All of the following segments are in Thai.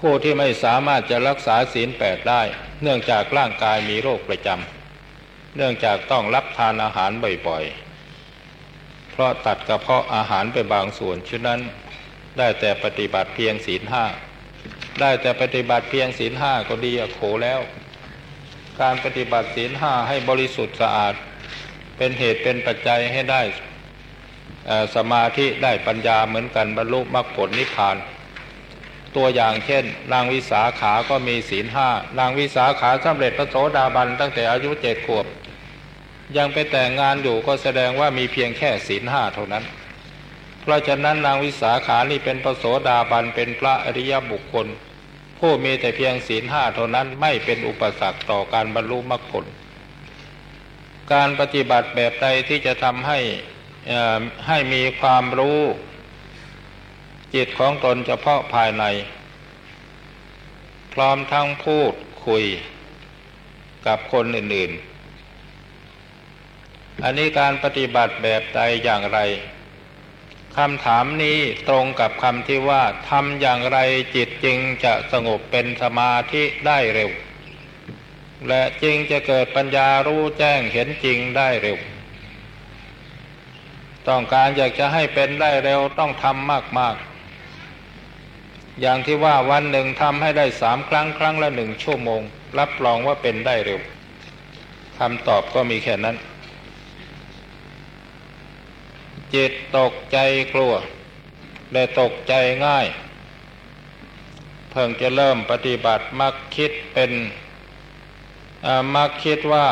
ผู้ที่ไม่สามารถจะรักษาศีลแปดได้ เนื่องจากร่างกายมีโรคประจำเนื่องจากต้องรับทานอาหารบ่อยๆ เพราะตัดกระเพาะอาหารไปบางส่วนฉะนั้นได้แต่ปฏิบัติเพียงศีลห้าได้แต่ปฏิบัติเพียงศีลห้าก็ดีโขแล้ว การปฏิบัติศีลห้าให้บริสุทธิ์สะอาด เป็นเหตุเป็นปัจจัยให้ได้สมาธิได้ปัญญาเหมือนกันบรรลุมรรคผลนิพพาน ตัวอย่างเช่นนางวิสาขาก็มีศีลห้านางวิสาขาสำเร็จพระโสดาบันตั้งแต่อายุเจ็ดขวบ ยังไปแต่งงานอยู่ก็แสดงว่ามีเพียงแค่ศีลห้าเท่านั้น เพราะฉะนั้นนางวิสาขานี่เป็นพระโสดาบันเป็นพระอริยบุคคล ผู้มีแต่เพียงศีลห้าเท่านั้นไม่เป็นอุปสรรคต่อการบรรลุมรรคผล การปฏิบัติแบบใดที่จะทำให้ให้มีความรู้ จิตของตนเฉพาะภายใน พร้อมทั้งพูดคุยกับคนอื่น ๆ อันนี้การปฏิบัติแบบใดอย่างไรคำถามนี้ตรงกับคำที่ว่าทำอย่างไรจิตจริงจะสงบเป็นสมาธิได้เร็ว และจริงจะเกิดปัญญารู้แจ้งเห็นจริงได้เร็ว ต้องการอยากจะให้เป็นได้เร็วต้องทำมากๆ อย่างที่ว่าวันหนึ่งทำให้ได้สามครั้งครั้งละหนึ่งชั่วโมง รับรองว่าเป็นได้เร็วคำตอบก็มีแค่นั้น จิตตกใจกลัวได้ตกใจง่าย เพิ่งจะเริ่มปฏิบัติมักคิดเป็นมักคิดว่า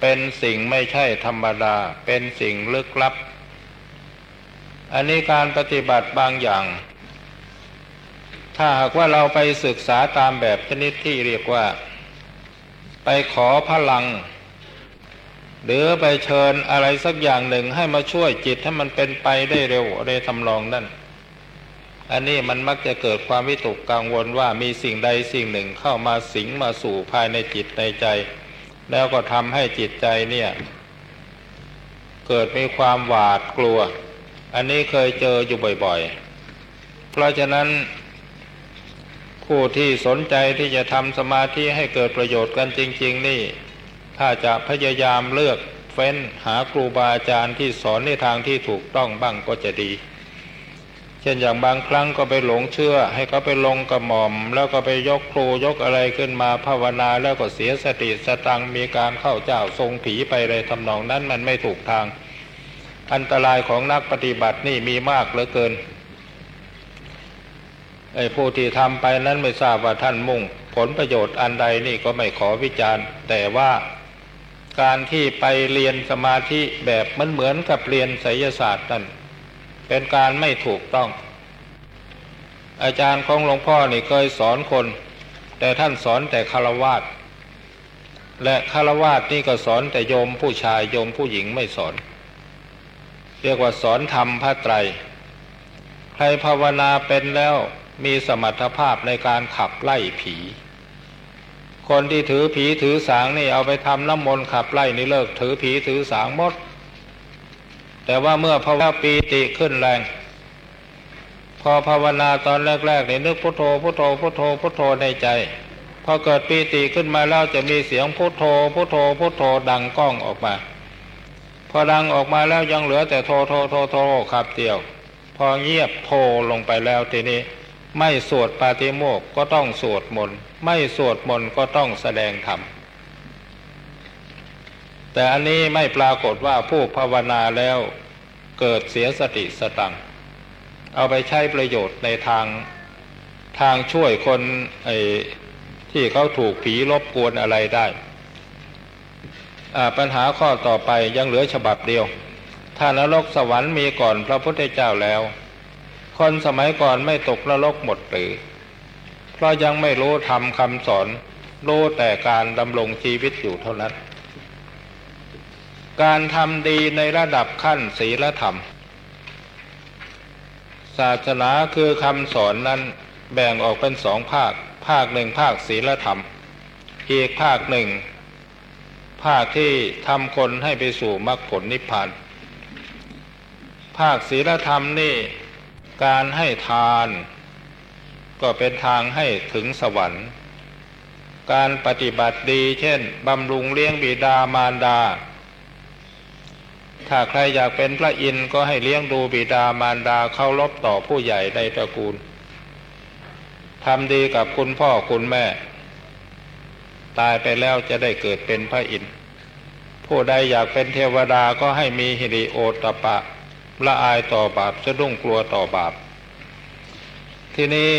เป็นสิ่งไม่ใช่ธรรมดา เป็นสิ่งลึกลับ อันนี้การปฏิบัติบางอย่าง ถ้าหากว่าเราไปศึกษาตามแบบชนิดที่เรียกว่า ไปขอพลัง หรือไปเชิญอะไรสักอย่างหนึ่งให้มาช่วยจิตให้มันเป็นไปได้เร็วอะไรทำลองนั่น อันนี้มันมักจะเกิดความวิตกกังวลว่ามีสิ่งใดสิ่งหนึ่งเข้ามาสิงมาสู่ภายในจิตในใจ แล้วก็ทำให้จิตใจเนี่ย เกิดมีความหวาดกลัว อันนี้เคยเจออยู่บ่อย ๆ เพราะฉะนั้น ผู้ที่สนใจที่จะทำสมาธิให้เกิดประโยชน์กันจริง ๆ นี่ ถ้าจะพยายามเลือกเฟ้นหาครูบาอาจารย์ที่สอนในทางที่ถูกต้องบ้างก็จะดี เช่นอย่างบางครั้งก็ไปหลงเชื่อ ให้เขาไปลงกระหม่อม แล้วก็ไปยกครูยกอะไรขึ้นมาภาวนาแล้วก็เสียสติสตังมีการเข้าเจ้าทรงผีไปเลยทำนองนั้นมันไม่ถูกทาง อันตรายของนักปฏิบัตินี่มีมากเหลือเกิน ไอ้ผู้ที่ทำไปนั้นไม่ทราบว่าท่านมุ่ง ผลประโยชน์อันใดนี่ก็ไม่ขอวิจารณ์ แต่ว่าการที่ไปเรียนสมาธิแบบมันเหมือนกับเรียนไสยศาสตร์นั่นเป็นการไม่ถูกต้อง อาจารย์ของหลวงพ่อนี่เคยสอนคน แต่ท่านสอนแต่คารวาสและคารวาสนี่ก็สอนแต่โยมผู้ชายโยมผู้หญิงไม่สอน เรียกว่าสอนธรรมพระไตร ใครภาวนาเป็นแล้ว มีสมรรถภาพในการขับไล่ผี คนที่ถือผีถือสางนี่เอาไปทำน้ำมนต์ขับไล่นี่เลิกถือผีถือสางหมด แต่ว่าเมื่อภาวะปีติขึ้นแรง พอภาวนาตอนแรกๆเนี่ยนึกพุทโธพุทโธพุทโธพุทโธในใจ พอเกิดปีติขึ้นมาแล้วจะมีเสียงพุทโธพุทโธพุทโธดังก้องออกมา พอดังออกมาแล้วยังเหลือแต่โทโทโทโทขับเดียว พอเงียบโทลงไปแล้วทีนี้ ไม่สวดปาติโมกก็ต้องสวดมนต์ไม่สวดมนต์ก็ต้องแสดงธรรมแต่อันนี้ไม่ปรากฏว่าผู้ภาวนาแล้วเกิดเสียสติสตัง เอาไปใช้ประโยชน์ในทางทางช่วยคนไอ้ที่เขาถูกผีรบกวนอะไรได้ ปัญหาข้อต่อไปยังเหลือฉบับเดียว ถ้านรกสวรรค์มีก่อนพระพุทธเจ้าแล้ว คนสมัยก่อนไม่ตกนรกหมดหรือ เพราะยังไม่รู้ทำคำสอน รู้แต่การดำรงชีวิตอยู่เท่านั้น การทำดีในระดับขั้นศีลธรรม ศาสนาคือคำสอนนั้นแบ่งออกเป็นสองภาค ภาคหนึ่งภาคศีลธรรม อีกภาคหนึ่ง ภาคที่ทำคนให้ไปสู่มรรคผลนิพพาน ภาคศีลธรรมนี่ การให้ทาน ก็เป็นทางให้ถึงสวรรค์ การปฏิบัติดีเช่น บำรุงเลี้ยงบิดามารดา ถ้าใครอยากเป็นพระอินทร์ก็ให้เลี้ยงดูบิดามารดาเคารพต่อผู้ใหญ่ในตระกูลทำดีกับคุณพ่อคุณแม่ ตายไปแล้วจะได้เกิดเป็นพระอินทร์ผู้ใดอยากเป็นเทวดาก็ให้มีฮิริโอตปะ ละอายต่อบาปสะดุ้งกลัวต่อบาป ที่นี้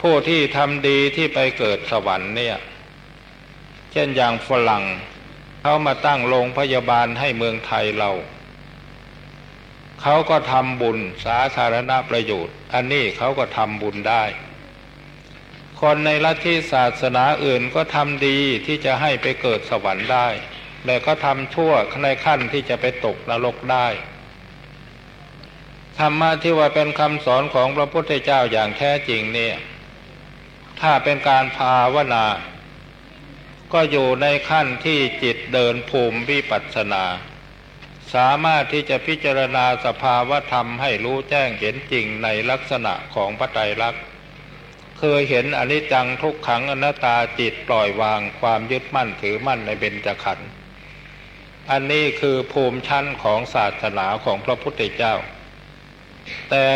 ผู้ที่ทำดีที่ไปเกิดสวรรค์เนี่ย เช่นอย่างฝรั่งเขามาตั้งโรงพยาบาลให้เมืองไทยเรา เขาก็ทำบุญสาธารณประโยชน์ อันนี้เขาก็ทำบุญได้ คนในลัทธิศาสนาอื่นก็ทำดีที่จะให้ไปเกิดสวรรค์ได้แต่ก็ทำชั่วในขั้นที่จะไปตกนรกได้ ธรรมะที่ว่าเป็นคำสอนของพระพุทธเจ้าอย่างแท้จริงเนี่ย ถ้าเป็นการภาวนา ก็อยู่ในขั้นที่จิตเดินภูมิวิปัสสนา สามารถที่จะพิจารณาสภาวะธรรมให้รู้แจ้งเห็นจริงในลักษณะของพระไตรลักษณ์เคยเห็นอนิจจังทุกขังอนัตตาจิตปล่อยวางความยึดมั่นถือมั่นในเบญจขันธ์อันนี้คือภูมิชั้นของศาสนาของพระพุทธเจ้า แต่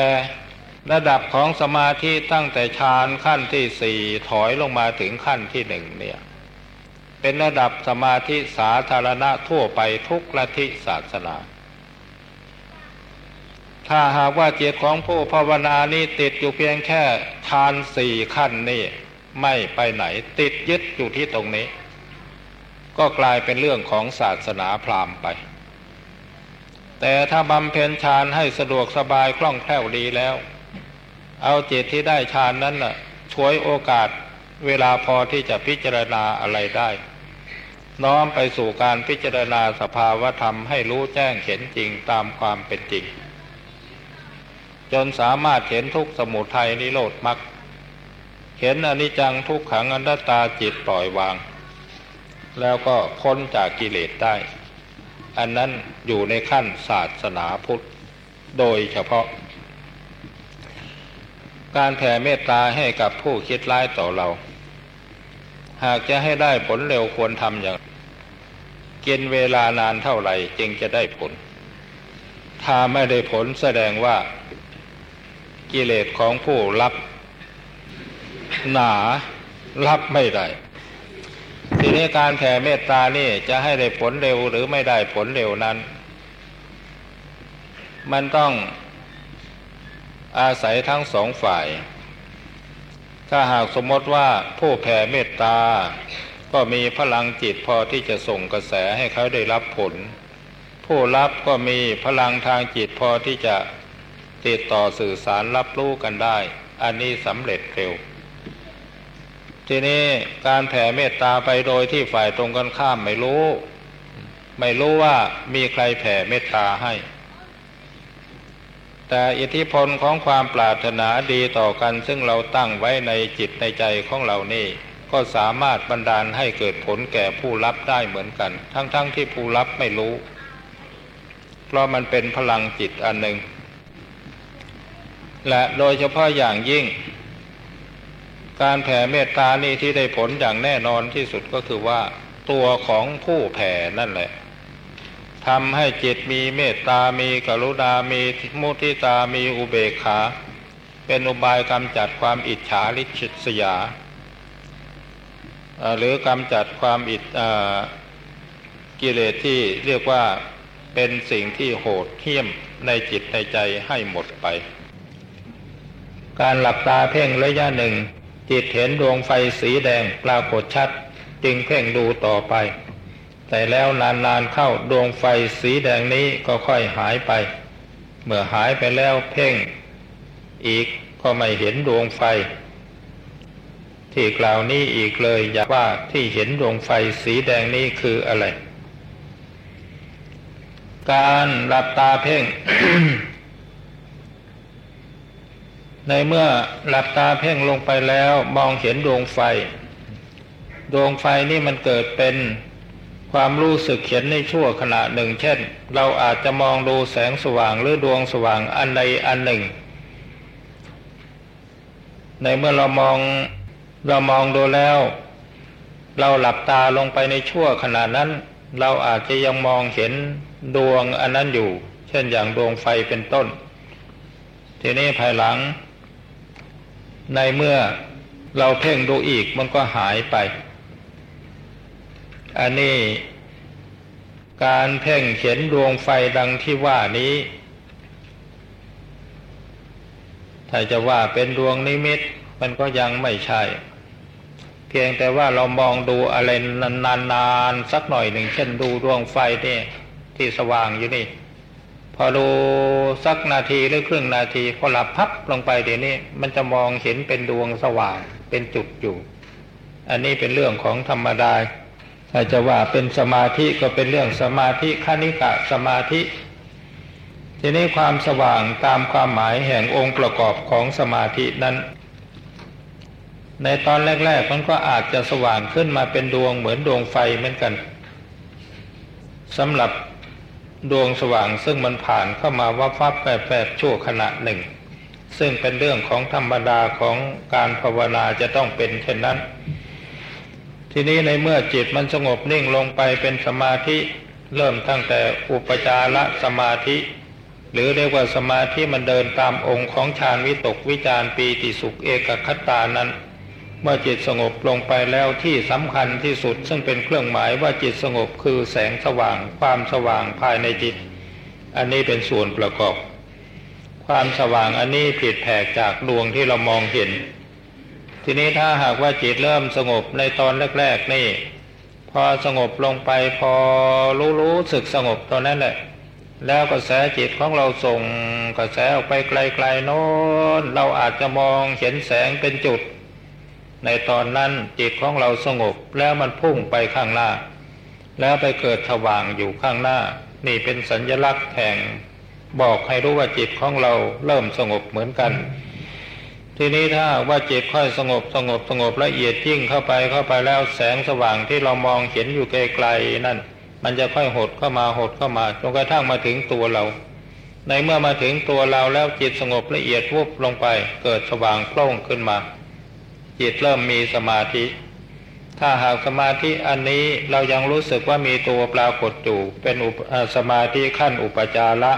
ระดับของสมาธิตั้งแต่ฌานขั้นที่สี่ถอยลงมาถึงขั้นที่หนึ่งเนี่ย เป็นระดับสมาธิสาธารณะทั่วไปทุกลัทธิศาสนา ถ้าหากว่าจิตของผู้ภาวนานี้ติดอยู่เพียงแค่ฌานสี่ขั้นนี่ไม่ไปไหนติดยึดอยู่ที่ตรงนี้ ก็กลายเป็นเรื่องของศาสนาพราหมณ์ไป แต่ถ้าบำเพ็ญฌานให้สะดวกสบายคล่องแคล่วดีแล้ว เอาจิตที่ได้ฌานนั้นน่ะช่วยโอกาสเวลาพอที่จะพิจารณาอะไรได้ น้อมไปสู่การพิจารณาสภาวธรรมให้รู้แจ้งเห็นจริงตามความเป็นจริง จนสามารถเห็นทุกสมุทัยนิโรธมรรคเห็นอนิจจังทุกขังอนัตตาจิตปล่อยวาง แล้วก็พ้นจากกิเลสได้ อันนั้นอยู่ในขั้นศาสนาพุทธ โดยเฉพาะ การแผ่เมตตาให้กับผู้คิดร้ายต่อเรา หากจะให้ได้ผลเร็วควรทำอย่างกินเวลานานเท่าไหร่จึงจะได้ผล ถ้าไม่ได้ผลแสดงว่ากิเลสของผู้รับ หนารับไม่ได้ ทีนี้การแผ่เมตตานี่จะให้ได้ผลเร็วหรือไม่ได้ผลเร็วนั้น มันต้องอาศัยทั้งสองฝ่าย ถ้าหากสมมติว่าผู้แผ่เมตตา ก็มีพลังจิตพอที่จะส่งกระแสให้เขาได้รับผล ผู้รับก็มีพลังทางจิตพอที่จะติดต่อสื่อสารรับรู้กันได้ อันนี้สำเร็จเร็ว ทีนี้การแผ่เมตตาไปโดยที่ฝ่ายตรงกันข้ามไม่รู้ ไม่รู้ว่ามีใครแผ่เมตตาให้ แต่อิทธิพลของความปรารถนาดีต่อกัน ซึ่งเราตั้งไว้ในจิตในใจของเรานี่ก็สามารถบันดาลให้เกิดผลแก่ผู้รับได้เหมือนกัน ทั้งๆทที่ผู้รับไม่รู้ เพราะมันเป็นพลังจิตอันหนึ่ง และโดยเฉพาะอย่างยิ่ง การแผ่เมตตานี่ที่ได้ผลอย่างแน่นอนที่สุดก็คือว่า ตัวของผู้แผ่นั่นแหละทำให้จิตมีเมตตามีกรุณา มีมุทิตา มีอุเบกขา เป็นอุบายกำจัดความอิจฉาริษสยา หรือกำจัดความอิจกิเลสที่เรียกว่าเป็นสิ่งที่โหดเหี้ยมในจิตในใจให้หมดไป การหลับตาเพ่งระยะหนึ่ง จิตเห็นดวงไฟสีแดงปรากฏชัด จึงเพ่งดูต่อไป แต่แล้วนานๆเข้าดวงไฟสีแดงนี้ก็ค่อยหายไป เมื่อหายไปแล้วเพ่ง อีกก็ไม่เห็นดวงไฟ ที่กล่าวนี้อีกเลยอยากว่าที่เห็นดวงไฟสีแดงนี้คืออะไร การหลับตาเพ่ง ในเมื่อหลับตาเพ่งลงไปแล้วมองเห็นดวงไฟ ดวงไฟนี่มันเกิดเป็นความรู้สึกเห็นในชั่วขณะหนึ่ง เช่น เราอาจจะมองดูแสงสว่างหรือดวงสว่างอันใดอันหนึ่ง ในเมื่อเรามองเรามองดูแล้ว เราหลับตาลงไปในชั่วขณะนั้น เราอาจจะยังมองเห็นดวงอันนั้นอยู่ เช่นอย่างดวงไฟเป็นต้น ทีนี้ภายหลัง ในเมื่อเราเพ่งดูอีกมันก็หายไป อันนี้การเพ่งเห็นดวงไฟดังที่ว่านี้ ถ้าจะว่าเป็นดวงนิมิต มันก็ยังไม่ใช่ เพียงแต่ว่าเรามองดูอะไรนานๆสักหน่อยหนึ่ง เช่นดูดวงไฟนี่ที่สว่างอยู่นี่ พอดูสักนาทีหรือครึ่งนาทีพอหลับพับลงไปเดี๋ยวนี้มันจะมองเห็นเป็นดวงสว่างเป็นจุดอยู่ อันนี้เป็นเรื่องของธรรมดาถ้าจะว่าเป็นสมาธิก็เป็นเรื่องสมาธิคณิกะสมาธิ ทีนี้ความสว่างตามความหมายแห่งองค์ประกอบของสมาธินั้น ในตอนแรก ๆ มันก็อาจจะสว่างขึ้นมาเป็นดวงเหมือนดวงไฟเหมือนกันสำหรับ ดวงสว่างซึ่งมันผ่านเข้ามาวับวับแปบๆชั่วขณะหนึ่ง ซึ่งเป็นเรื่องของธรรมดาของการภาวนาจะต้องเป็นเช่นนั้น ทีนี้ในเมื่อจิตมันสงบนิ่งลงไปเป็นสมาธิเริ่มตั้งแต่อุปจารสมาธิ หรือเรียกว่าสมาธิมันเดินตามองค์ของฌานวิตกวิจารปีติสุขเอกคตานั้น เมื่อจิตสงบลงไปแล้วที่สำคัญที่สุดซึ่งเป็นเครื่องหมายว่าจิตสงบคือแสงสว่าง ความสว่างภายในจิต อันนี้เป็นส่วนประกอบ ความสว่างอันนี้ผิดแผกจากดวงที่เรามองเห็น ทีนี้ถ้าหากว่าจิตเริ่มสงบในตอนแรกๆนี่ พอสงบลงไปพอรู้รู้สึกสงบตอนนั้นแหละ แล้วกระแสจิตของเราส่งกระแสออกไปไกลๆโน้นเราอาจจะมองเห็นแสงเป็นจุด ในตอนนั้นจิตของเราสงบแล้วมันพุ่งไปข้างหน้า แล้วไปเกิดถว่างอยู่ข้างหน้า นี่เป็นสัญญลักษณ์แห่ง บอกให้รู้ว่าจิตของเราเริ่มสงบเหมือนกัน ทีนี้ถ้าว่าจิตค่อยสงบสงบสงบละเอียดยิ่งเข้าไปเข้าไปแล้วแสงสว่างที่เรามองเห็นอยู่ไกลๆนั่น มันจะค่อยหดเข้ามาหดเข้ามาจนกระทั่งมาถึงตัวเรา ในเมื่อมาถึงตัวเราแล้วจิตสงบละเอียดวุบลงไป เกิดสว่างโพล่งขึ้นมา จิตเริ่มมีสมาธิ ถ้าหากสมาธิอันนี้เรายังรู้สึกว่ามีตัวปรากฏอยู่เป็นสมาธิขั้นอุปจาระ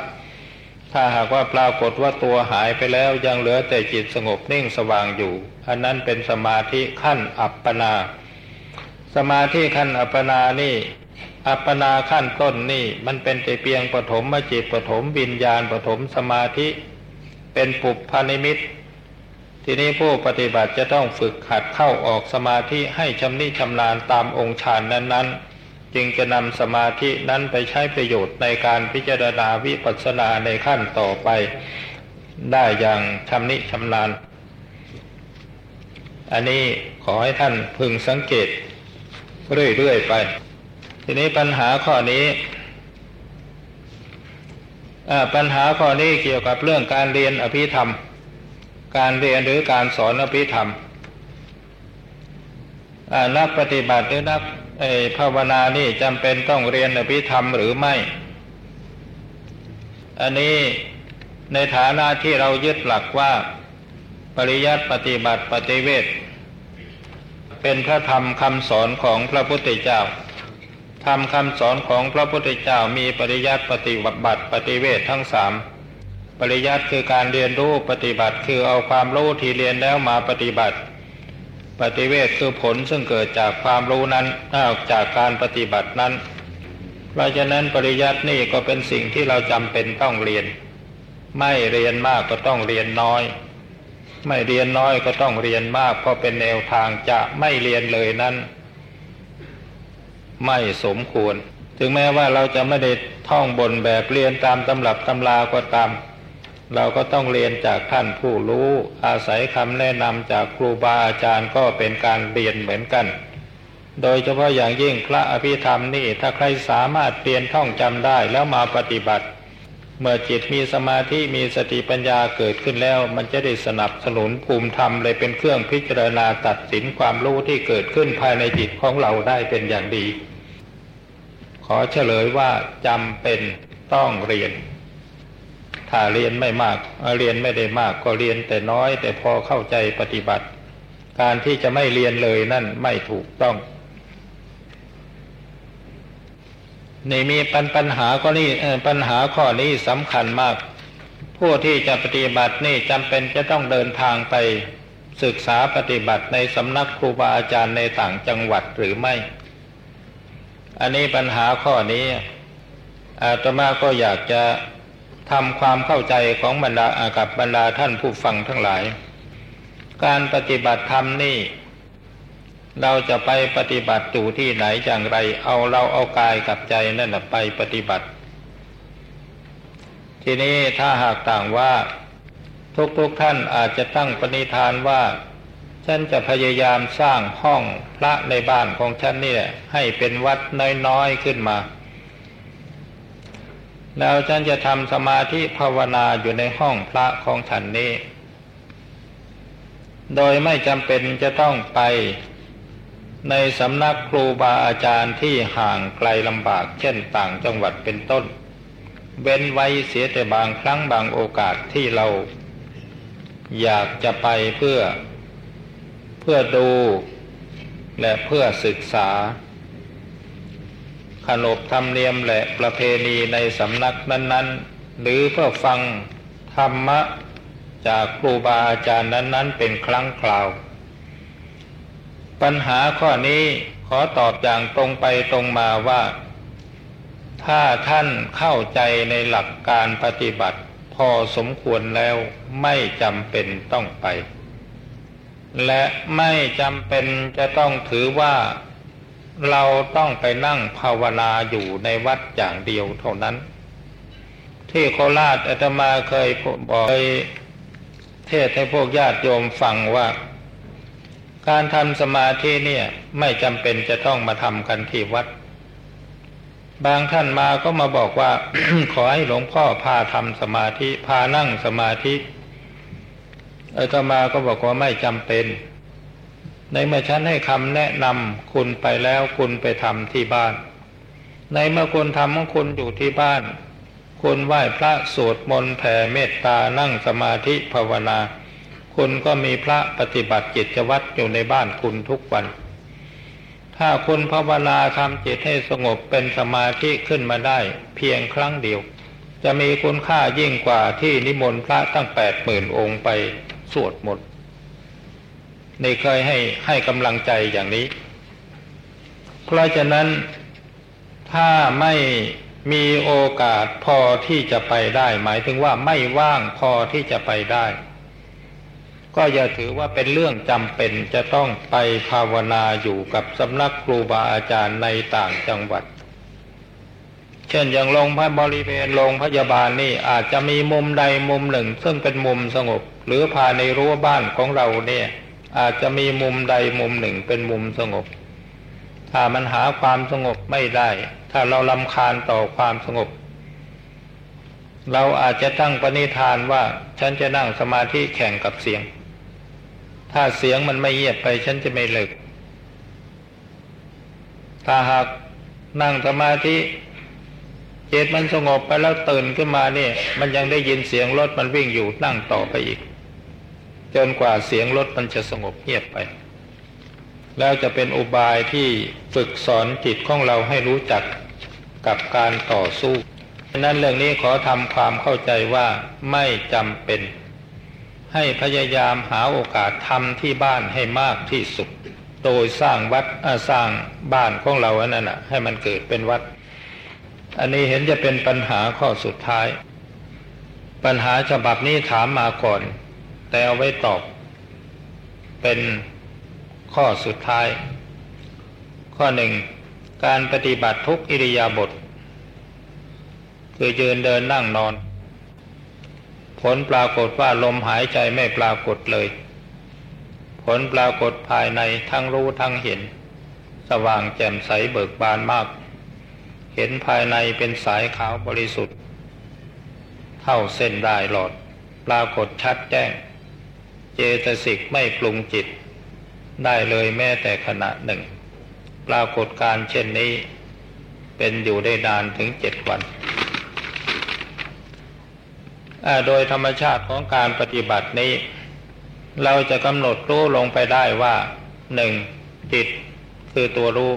ถ้าหากว่าปรากฏว่าตัวหายไปแล้วยังเหลือแต่จิตสงบนิ่งสว่างอยู่ อันนั้นเป็นสมาธิขั้นอัปปนา สมาธิขั้นอัปปนานี่ อัปปนาขั้นต้นนี่มันเป็นแต่เพียงปฐมมจิตปฐมวิญญาณปฐมสมาธิ เป็นปุพพานิมิต ทีนี้ผู้ปฏิบัติจะต้องฝึกขัดเข้าออกสมาธิให้ชำนิชำนาญตามองค์ฌานนั้น ๆ จึงจะนำสมาธินั้นไปใช้ประโยชน์ในการพิจารณาวิปัสสนาในขั้นต่อไป ได้อย่างชำนิชำนาญ อันนี้ขอให้ท่านพึงสังเกต เรื่อย ๆ ไป ทีนี้ปัญหาข้อนี้ปัญหาข้อนี้เกี่ยวกับเรื่องการเรียนอภิธรรม การเรียนหรือการสอนอภิธรรมนักปฏิบัติหรือนักภาวนานี่จำเป็นต้องเรียนอภิธรรมหรือไม่ อันนี้ในฐานะที่เรายึดหลักว่า ปริยัติปฏิบัติปฏิเวทเป็นพระธรรมคำสอนของพระพุทธเจ้าธรรมคำสอนของพระพุทธเจ้ามีปริยัติปฏิบัติปฏิเวททั้งสาม ปริยัติคือการเรียนรู้ปฏิบัติคือเอาความรู้ที่เรียนแล้วมาปฏิบัติ ปฏิเวทคือผลซึ่งเกิดจากความรู้นั้นจากการปฏิบัตินั้น เพราะฉะนั้นปริยัตินี่ก็เป็นสิ่งที่เราจำเป็นต้องเรียน ไม่เรียนมากก็ต้องเรียนน้อย ไม่เรียนน้อยก็ต้องเรียนมาก เพราะเป็นแนวทางจะไม่เรียนเลยนั้น ไม่สมควร ถึงแม้ว่าเราจะไม่ได้ท่องบนแบบเรียนตามตำรับตำราก็ตาม เราก็ต้องเรียนจากท่านผู้รู้ อาศัยคำแนะนำจากครูบาอาจารย์ก็เป็นการเรียนเหมือนกัน โดยเฉพาะอย่างยิ่งพระอภิธรรมนี่ถ้าใครสามารถเรียนท่องจำได้แล้วมาปฏิบัติ เมื่อจิตมีสมาธิมีสติปัญญาเกิดขึ้นแล้ว มันจะได้สนับสนุนภูมิธรรมเลยเป็นเครื่องพิจารณาตัดสินความรู้ที่เกิดขึ้นภายในจิตของเราได้เป็นอย่างดี ขอเฉลยว่าจำเป็นต้องเรียน ถ้าเรียนไม่มาก เรียนไม่ได้มากก็เรียนแต่น้อย แต่พอเข้าใจปฏิบัติ การที่จะไม่เรียนเลยนั่นไม่ถูกต้องนี่มีปัญปัญหาก็นี่ปัญหาข้อนี้สำคัญมาก ผู้ที่จะปฏิบัตินี่จำเป็นจะต้องเดินทางไป ศึกษาปฏิบัติในสำนักครูบาอาจารย์ในต่างจังหวัดหรือไม่ อันนี้ปัญหาข้อนี้อาตมาก็อยากจะ ทำความเข้าใจของบรรดากับบรรดาท่านผู้ฟังทั้งหลาย การปฏิบัติธรรมนี่ เราจะไปปฏิบัติอยู่ที่ไหนอย่างไร เอาเราเอากายกับใจนั่นแหละไปปฏิบัติ ทีนี้ถ้าหากต่างว่าทุกๆทท่านอาจจะตั้งปณิธานว่า ฉันจะพยายามสร้างห้องพระในบ้านของฉันนี่แหละให้เป็นวัดน้อยๆขึ้นมา แล้วฉันจะทำสมาธิภาวนาอยู่ในห้องพระของฉันนี้ โดยไม่จำเป็นจะต้องไปในสำนักครูบาอาจารย์ที่ห่างไกลลำบากเช่นต่างจังหวัดเป็นต้น เว้นไว้เสียแต่บางครั้งบางโอกาสที่เรา อยากจะไปเพื่อ เพื่อดูและเพื่อศึกษา นบธรรมเนียมและประเพณีในสำนักนั้น ๆ หรือเพื่อฟังธรรมะจากครูบาอาจารย์นั้น ๆ เป็นครั้งคราว ปัญหาข้อนี้ขอตอบอย่างตรงไปตรงมาว่า ถ้าท่านเข้าใจในหลักการปฏิบัติ พอสมควรแล้วไม่จำเป็นต้องไป และไม่จำเป็นจะต้องถือว่า เราต้องไปนั่งภาวนาอยู่ในวัดอย่างเดียวเท่านั้น ที่โคราชอาตมาเคยบอกเคยเทศให้พวกญาติโยมฟังว่า การทำสมาธิเนี่ยไม่จำเป็นจะต้องมาทำกันที่วัด บางท่านมาก็มาบอกว่า ขอให้หลวงพ่อพาทำสมาธิ พานั่งสมาธิอาตมาก็บอกว่าไม่จำเป็น ในเมื่อฉันให้คำแนะนำคุณไปแล้วคุณไปทำที่บ้าน ในเมื่อคุณทำของคุณอยู่ที่บ้าน คุณไหว้พระสวดมนต์แผ่เมตตานั่งสมาธิภาวนา คุณก็มีพระปฏิบัติจิตวัตรอยู่ในบ้านคุณทุกวัน ถ้าคุณภาวนาทำจิตให้สงบเป็นสมาธิขึ้นมาได้ เพียงครั้งเดียว จะมีคุณค่ายิ่งกว่าที่นิมนต์พระตั้งแปดหมื่นองค์ไปสวดมนต์ นี่เคยให้ให้กำลังใจอย่างนี้ เพราะฉะนั้นถ้าไม่มีโอกาสพอที่จะไปได้ หมายถึงว่าไม่ว่างพอที่จะไปได้ ก็อย่าถือว่าเป็นเรื่องจำเป็นจะต้องไปภาวนาอยู่กับสำนักครูบาอาจารย์ในต่างจังหวัด เช่นอย่างโรงพยาบริเวณโรงพยาบาลนี่อาจจะมีมุมใดมุมหนึ่ง ซึ่งเป็นมุมสงบ หรือภายในรั้วบ้านของเราเนี่ย อาจจะมีมุมใดมุมหนึ่งเป็นมุมสงบ ถ้ามันหาความสงบไม่ได้ ถ้าเราลำคาญต่อความสงบ เราอาจจะตั้งปณิธานว่าฉันจะนั่งสมาธิแข่งกับเสียง ถ้าเสียงมันไม่เงียบไปฉันจะไม่เลิก ถ้าหากนั่งสมาธิเจตมันสงบไปแล้วตื่นขึ้นมาเนี่ย มันยังได้ยินเสียงรถมันวิ่งอยู่นั่งต่อไปอีก จนกว่าเสียงรถมันจะสงบเงียบไป แล้วจะเป็นอุบายที่ฝึกสอนจิตของเราให้รู้จักกับการต่อสู้ดังนั้นเรื่องนี้ขอทำความเข้าใจว่าไม่จำเป็น ให้พยายามหาโอกาสทำที่บ้านให้มากที่สุด โดยสร้างวัดสร้างบ้านของเราอันนั้นนะให้มันเกิดเป็นวัด อันนี้เห็นจะเป็นปัญหาข้อสุดท้าย ปัญหาฉบับนี้ถามมาก่อน แต่เอาไว้ตอบ เป็นข้อสุดท้าย ข้อหนึ่งการปฏิบัติทุกอิริยาบถคือยืนเดินนั่งนอน ผลปรากฏว่าลมหายใจไม่ปรากฏเลย ผลปรากฏภายในทั้งรู้ทั้งเห็น สว่างแจ่มใสเบิกบานมาก เห็นภายในเป็นสายขาวบริสุทธิ์ เท่าเส้นได้หลอด ปรากฏชัดแจ้ง จตสิกไม่ปรุงจิต ได้เลยแม้แต่ขณะหนึ่ง ปรากฏการเช่นนี้ เป็นอยู่ได้นานถึงเจ็ดวันโดยธรรมชาติของการปฏิบัตินี้ เราจะกำหนดรู้ลงไปได้ว่าหนึ่งจิตคือตัวรู้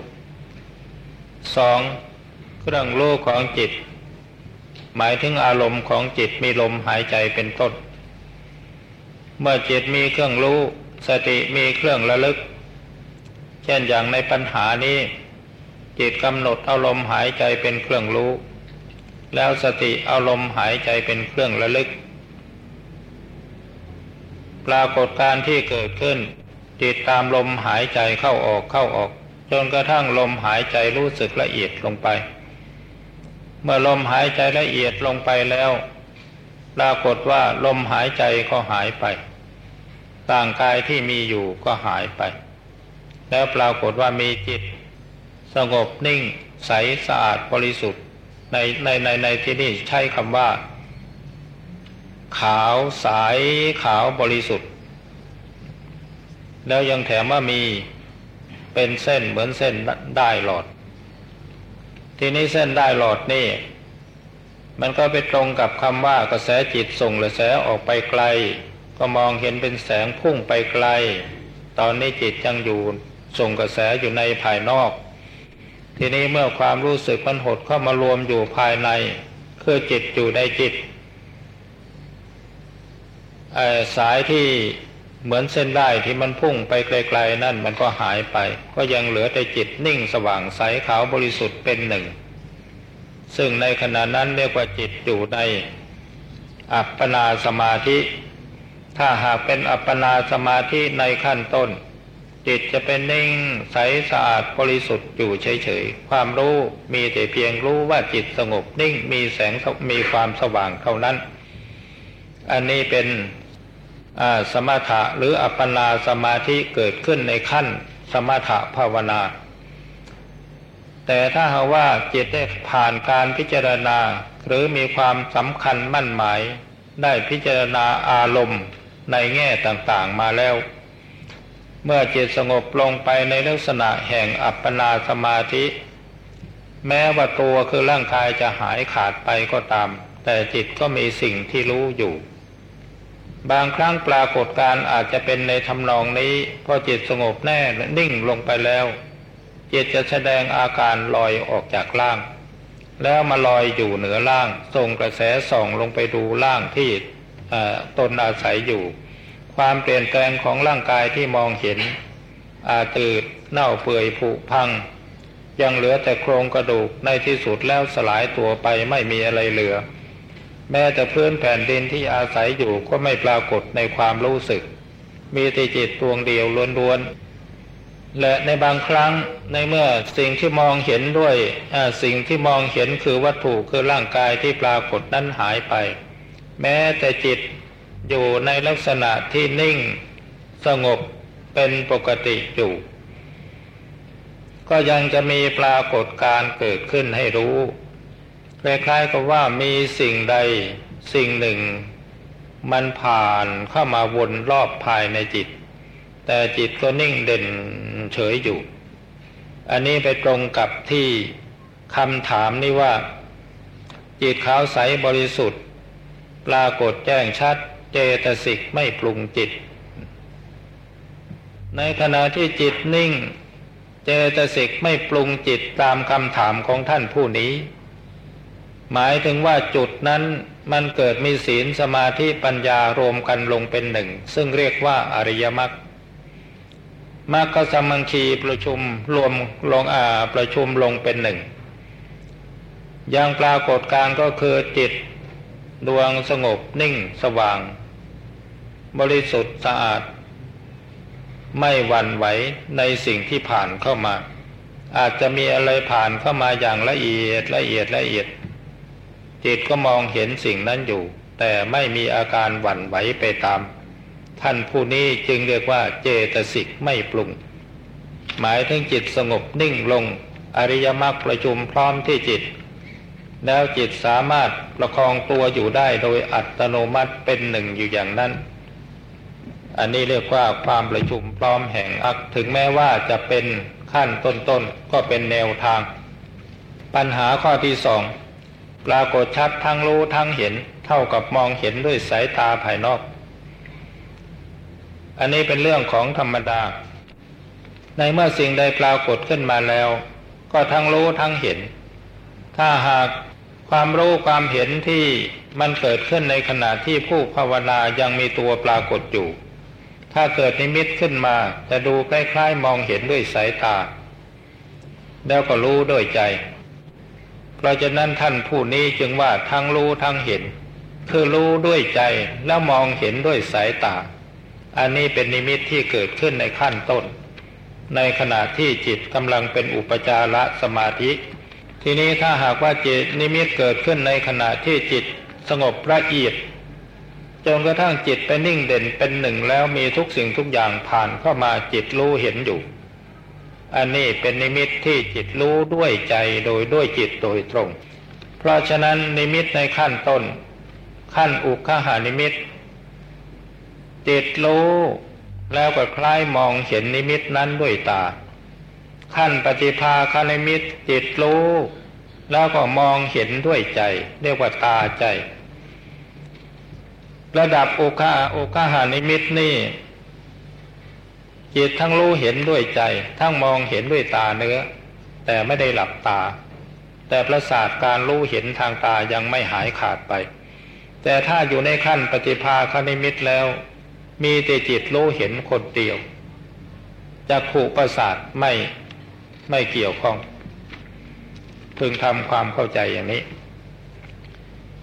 สองเครื่องรู้ของจิต หมายถึงอารมณ์ของจิตมีลมหายใจเป็นต้น เมื่อจิตมีเครื่องรู้ สติมีเครื่องระลึก เช่นอย่างในปัญหานี้ จิตกำหนดอารมณ์หายใจเป็นเครื่องรู้ แล้วสติอารมณ์หายใจเป็นเครื่องระลึก ปรากฏการที่เกิดขึ้น จิตตามลมหายใจเข้าออกเข้าออก จนกระทั่งลมหายใจรู้สึกละเอียดลงไป เมื่อลมหายใจละเอียดลงไปแล้ว ปรากฏว่าลมหายใจก็หายไป ต่างกายที่มีอยู่ก็หายไป แล้วปรากฏว่ามีจิต สงบนิ่ง ใสสะอาดบริสุทธิ์ ในในในในที่นี่ใช้คำว่า ขาวสายขาวบริสุทธิ์ แล้วยังแถมว่ามีเป็นเส้นเหมือนเส้นได้หลอด ทีนี้เส้นได้หลอดนี่ มันก็ไปตรงกับคำว่ากระแสจิตส่งกระแสออกไปไกล ก็มองเห็นเป็นแสงพุ่งไปไกล ตอนนี้จิตยังอยู่ส่งกระแสอยู่ในภายนอก ทีนี้เมื่อความรู้สึกมันหดเข้ามารวมอยู่ภายใน คือจิตอยู่ในจิตสายที่เหมือนเส้นได้ที่มันพุ่งไปไกล ๆ นั่นมันก็หายไป ก็ยังเหลือแต่จิตนิ่งสว่างใสขาวบริสุทธิ์เป็นหนึ่ง ซึ่งในขณะนั้นเรียกว่าจิตอยู่ในอัปปนาสมาธิ ถ้าหากเป็นอัปปนาสมาธิในขั้นต้น จิตจะเป็นนิ่งใสสะอาดบริสุทธิ์อยู่เฉยๆ ความรู้มีแต่เพียงรู้ว่าจิตสงบนิ่งมีแสงมีความสว่างเท่านั้น อันนี้เป็นสมถะหรืออัปปนาสมาธิเกิดขึ้นในขั้นสมถะภาวนา แต่ถ้าหากว่าจิตได้ผ่านการพิจารณาหรือมีความสำคัญมั่นหมายได้พิจารณาอารมณ์ ในแง่ต่างๆมาแล้ว เมื่อจิตสงบลงไปในลักษณะแห่งอัปปนาสมาธิ แม้ว่าตัวคือร่างกายจะหายขาดไปก็ตาม แต่จิตก็มีสิ่งที่รู้อยู่ บางครั้งปรากฏการอาจจะเป็นในทำนองนี้พอจิตสงบแน่นิ่งลงไปแล้ว จิตจะแสดงอาการลอยออกจากล่างแล้วมาลอยอยู่เหนือล่างส่งกระแสส่องลงไปดูล่างที่ ตนอาศัยอยู่ ความเปลี่ยนแปลงของร่างกายที่มองเห็นอาตืดเน่าเปื่อยผุพัง ยังเหลือแต่โครงกระดูกในที่สุดแล้วสลายตัวไปไม่มีอะไรเหลือ แม้แต่พื้นแผ่นดินที่อาศัยอยู่ก็ไม่ปรากฏในความรู้สึก มีแต่จิตดวงเดียวล้วนๆและในบางครั้งในเมื่อสิ่งที่มองเห็นด้วยสิ่งที่มองเห็นคือวัตถุคือร่างกายที่ปรากฏนั้นหายไป แม้แต่จิตอยู่ในลักษณะที่นิ่งสงบเป็นปกติอยู่ ก็ยังจะมีปรากฏการเกิดขึ้นให้รู้คล้ายๆกับว่ามีสิ่งใดสิ่งหนึ่ง มันผ่านเข้ามาวนรอบภายในจิต แต่จิตก็นิ่งเด่นเฉยอยู่ อันนี้ไปตรงกับที่คำถามนี้ว่า จิตขาวใสบริสุทธิ์ ปรากฏแจ้งชัดเจตสิกไม่ปรุงจิต ในขณะที่จิตนิ่ง เจตสิกไม่ปรุงจิตตามคำถามของท่านผู้นี้ หมายถึงว่าจุดนั้นมันเกิดมีศีลสมาธิปัญญารวมกันลงเป็นหนึ่ง ซึ่งเรียกว่าอริยมรรคมรรคสมังคีประชุมรวมลงอาประชุมลงเป็นหนึ่งอย่างปรากฏการก็คือจิต ดวงสงบนิ่งสว่าง บริสุทธิ์สะอาด ไม่หวั่นไหวในสิ่งที่ผ่านเข้ามา อาจจะมีอะไรผ่านเข้ามาอย่างละเอียดละเอียดละเอียด จิตก็มองเห็นสิ่งนั้นอยู่ แต่ไม่มีอาการหวั่นไหวไปตาม ท่านผู้นี้จึงเรียกว่าเจตสิกไม่ปรุง หมายถึงจิตสงบนิ่งลง อริยมรรคประชุมพร้อมที่จิต แล้วจิตสามารถประคองตัวอยู่ได้โดยอัตโนมัติเป็นหนึ่งอยู่อย่างนั้น อันนี้เรียกว่าความประชุมพร้อมแห่งอักถึงแม้ว่าจะเป็นขั้นต้นๆก็เป็นแนวทาง ปัญหาข้อที่สองปรากฏชัดทั้งรู้ทั้งเห็น เท่ากับมองเห็นด้วยสายตาภายนอก อันนี้เป็นเรื่องของธรรมดา ในเมื่อสิ่งใดปรากฏขึ้นมาแล้ว ก็ทั้งรู้ทั้งเห็น ถ้าหาก ความรู้ความเห็นที่มันเกิดขึ้นในขณะที่ผู้ภาวนายังมีตัวปรากฏอยู่ ถ้าเกิดนิมิตขึ้นมาจะดูคล้ายๆมองเห็นด้วยสายตา แล้วก็รู้ด้วยใจ เพราะฉะนั้นท่านผู้นี้จึงว่าทั้งรู้ทั้งเห็น คือรู้ด้วยใจแล้วมองเห็นด้วยสายตา อันนี้เป็นนิมิตที่เกิดขึ้นในขั้นต้น ในขณะที่จิตกำลังเป็นอุปจารสมาธิ ทีนี้ถ้าหากว่าจิตนิมิตเกิดขึ้นในขณะที่จิตสงบละเอียดจนกระทั่งจิตไปนิ่งเด่นเป็นหนึ่งแล้วมีทุกสิ่งทุกอย่างผ่านเข้ามาจิตรู้เห็นอยู่ อันนี้เป็นนิมิตที่จิตรู้ด้วยใจโดยด้วยจิตโดยตรง เพราะฉะนั้นนิมิตในขั้นต้น ขั้นอุคหนิมิต จิตรู้แล้วก็คล้ายมองเห็นนิมิตนั้นด้วยตา ขั้นปฏิภาคนิมิตจิตรู้แล้วก็มองเห็นด้วยใจ เรียกว่าตาใจ ระดับอุคคะ อุคหนิมิตนี่ จิตทั้งรู้เห็นด้วยใจ ทั้งมองเห็นด้วยตาเนื้อ แต่ไม่ได้หลับตา แต่ประสาทการรู้เห็นทางตายังไม่หายขาดไป แต่ถ้าอยู่ในขั้นปฏิภาคานิมิตแล้ว มีแต่จิตรู้เห็นคนเดียวจะขู่ประสาทไม่ ไม่เกี่ยวข้อง พึงทำความเข้าใจอย่างนี้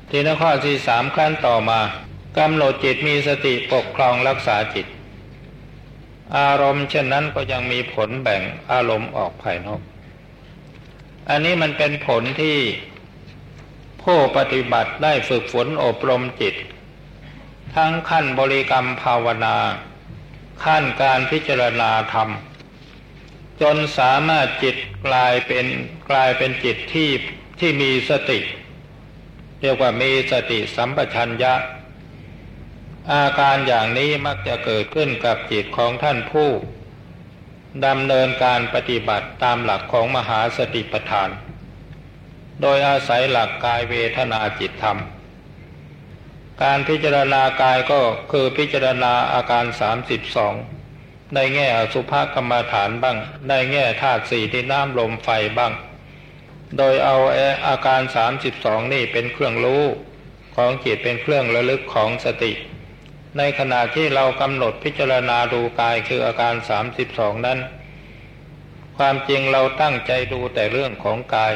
ทีนข้อที่สามขั้นต่อมากำหนดจิตมีสติปกครองรักษาจิต อารมณ์เช่นนั้นก็ยังมีผลแบ่งอารมณ์ออกภายนอก อันนี้มันเป็นผลที่ผู้ปฏิบัติได้ฝึกฝนอบรมจิต ทั้งขั้นบริกรรมภาวนา ขั้นการพิจารณาธรรม จนสามารถจิตกลายเป็นกลายเป็นจิตที่ที่มีสติ เรียกว่ามีสติสัมปชัญญะ อาการอย่างนี้มักจะเกิดขึ้นกับจิตของท่านผู้ดำเนินการปฏิบัติตามหลักของมหาสติปัฏฐาน โดยอาศัยหลักกายเวทนาจิตธรรม การพิจารณากายก็คือพิจารณาอาการสามสิบสอง ในแง่อสุภกรรมฐานบ้างในแง่ธาตุสี่ที่น้ำลมไฟบ้าง โดยเอาอาการสามสิบสองนี่เป็นเครื่องรู้ของจิตเป็นเครื่องระลึกของสติ ในขณะที่เรากำหนดพิจารณาดูกายคืออาการสามสิบสองนั้น ความจริงเราตั้งใจดูแต่เรื่องของกาย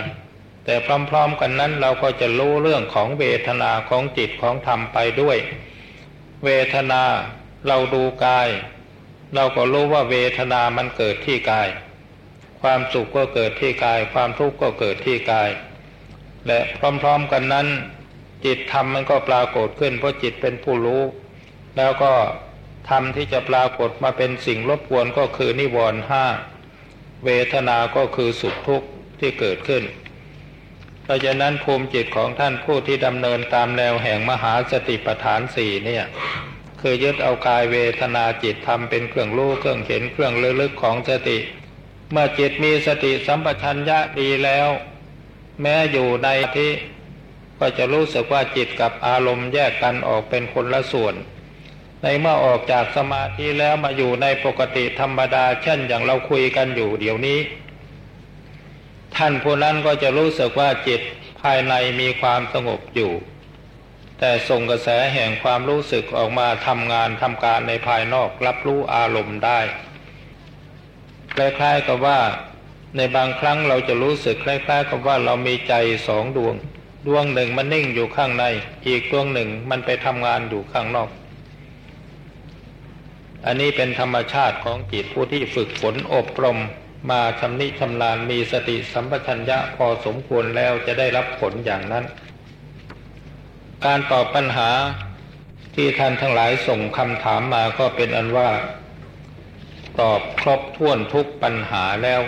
แต่พร้อมๆกันนั้นเราก็จะรู้เรื่องของเวทนาของจิตของธรรมไปด้วย เวทนาเราดูกาย เราก็รู้ว่าเวทนามันเกิดที่กาย ความสุขก็เกิดที่กาย ความทุกข์ก็เกิดที่กาย และพร้อมๆกันนั้น จิตธรรมมันก็ปรากฏขึ้น เพราะจิตเป็นผู้รู้ แล้วก็ธรรมที่จะปรากฏมาเป็นสิ่งรบกวนก็คือนิวรณ์ห้าเวทนาก็คือสุขทุกข์ที่เกิดขึ้น เพราะฉะนั้นภูมิจิตของท่านผู้ที่ดำเนินตามแนวแห่งมหาสติปัฏฐานสี่เนี่ย คือยึดเอากายเวทนาจิตทำเป็นเครื่องรู้เครื่องเห็นเครื่องลึกของสติ เมื่อจิตมีสติสัมปชัญญะดีแล้ว แม้อยู่ในที่ก็จะรู้สึกว่าจิตกับอารมณ์แยกกันออกเป็นคนละส่วน ในเมื่อออกจากสมาธิแล้วมาอยู่ในปกติธรรมดา เช่นอย่างเราคุยกันอยู่เดี๋ยวนี้ ท่านผู้นั้นก็จะรู้สึกว่าจิตภายในมีความสงบอยู่ แต่ส่งกระแสแห่งความรู้สึกออกมาทำงานทำการในภายนอกรับรู้อารมณ์ได้ คล้ายๆกับว่า ในบางครั้งเราจะรู้สึกคล้าย ๆ กับว่าเรามีใจสองดวง ดวงหนึ่งมันนิ่งอยู่ข้างใน อีกดวงหนึ่งมันไปทำงานอยู่ข้างนอก อันนี้เป็นธรรมชาติของจิตผู้ที่ฝึกฝนอบรม มาชำนิชำนาญมีสติสัมปชัญญะพอสมควรแล้วจะได้รับผลอย่างนั้น การตอบปัญหาที่ท่านทั้งหลายส่งคำถามมาก็เป็นอันว่า ตอบครบถ้วนทุกปัญหาแล้ว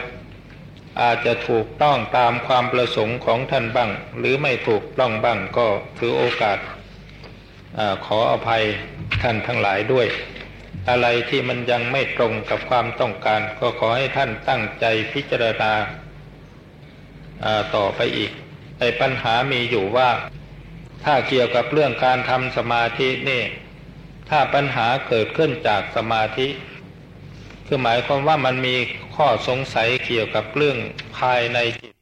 อาจจะถูกต้องตามความประสงค์ของท่านบ้าง หรือไม่ถูกต้องบ้างก็ถือโอกาสอขออภัยท่านทั้งหลายด้วย อะไรที่มันยังไม่ตรงกับความต้องการ ก็ขอให้ท่านตั้งใจพิจารณาต่อไปอีกแต่ปัญหามีอยู่ว่า ถ้าเกี่ยวกับเรื่องการทำสมาธินี่ ถ้าปัญหาเกิดขึ้นจากสมาธิ คือหมายความว่ามันมีข้อสงสัยเกี่ยวกับเรื่องภายในจิต